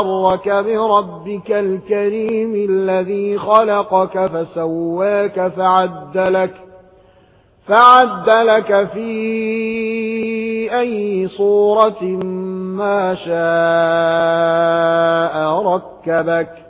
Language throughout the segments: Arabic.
وغرك بربك الكريم الذي خلقك فسواك فعدلك فعدلك في أي صورة ما شاء ركبك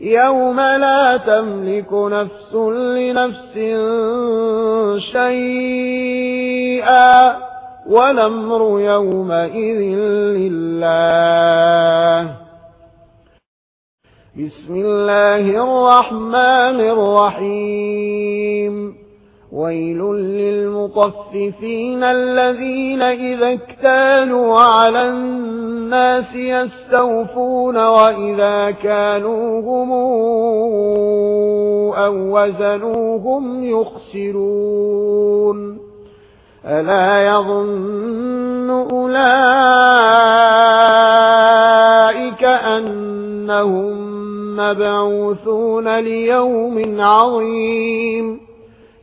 يوم لا تملك نفس لنفس شيئا ولمر يومئذ لله بسم الله الرحمن الرحيم ويل للمطففين الذين إذا اكتالوا على الناس يستوفون وإذا كانوهم أو وزنوهم يخسرون ألا يظن أولئك أنهم مبعوثون ليوم عظيم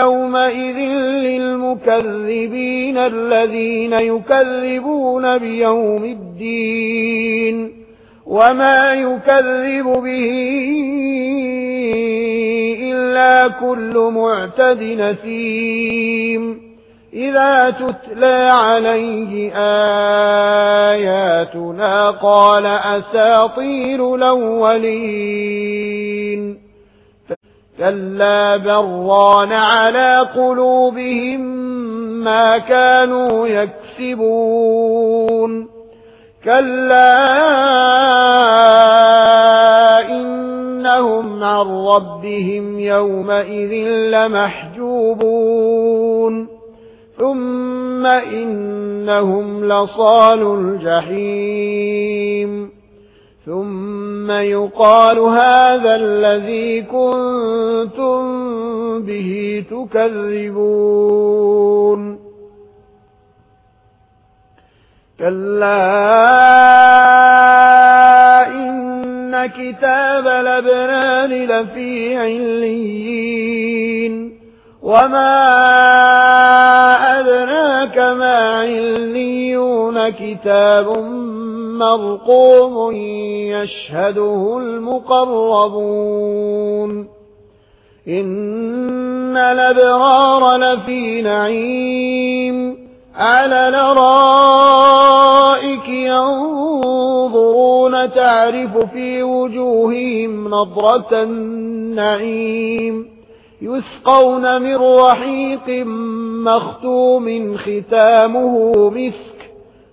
يومئذ للمكذبين الذين يكذبون بيوم الدين وما يكذب به إلا كل معتد نسيم إذا تتلى عليه آياتنا قال أساطير الأولين كلا بران على قلوبهم ما كانوا يكسبون كلا إنهم عن ربهم يومئذ لمحجوبون ثم إنهم لصال الجحيم ثم يقال هذا الذي كنتم به تكذبون كلا إن كتاب لبنان لفي عليين وما أدناك ما عليون كتاب مبين مرقوم يشهده المقربون. إن الأبرار لفي نعيم. على لرائك ينظرون تعرف في وجوههم نظرة النعيم. يسقون من رحيق مختوم ختامه مسك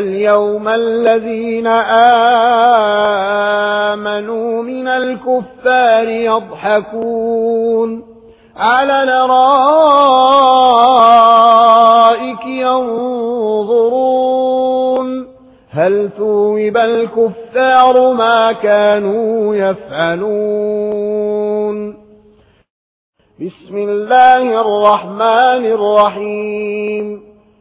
اليوم الذين آمنوا من الكفار يضحكون على نرائك ينظرون هل ثوب الكفار ما كانوا يفعلون بسم الله الرحمن الرحيم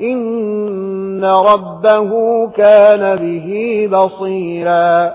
إن ربه كان به بصيرا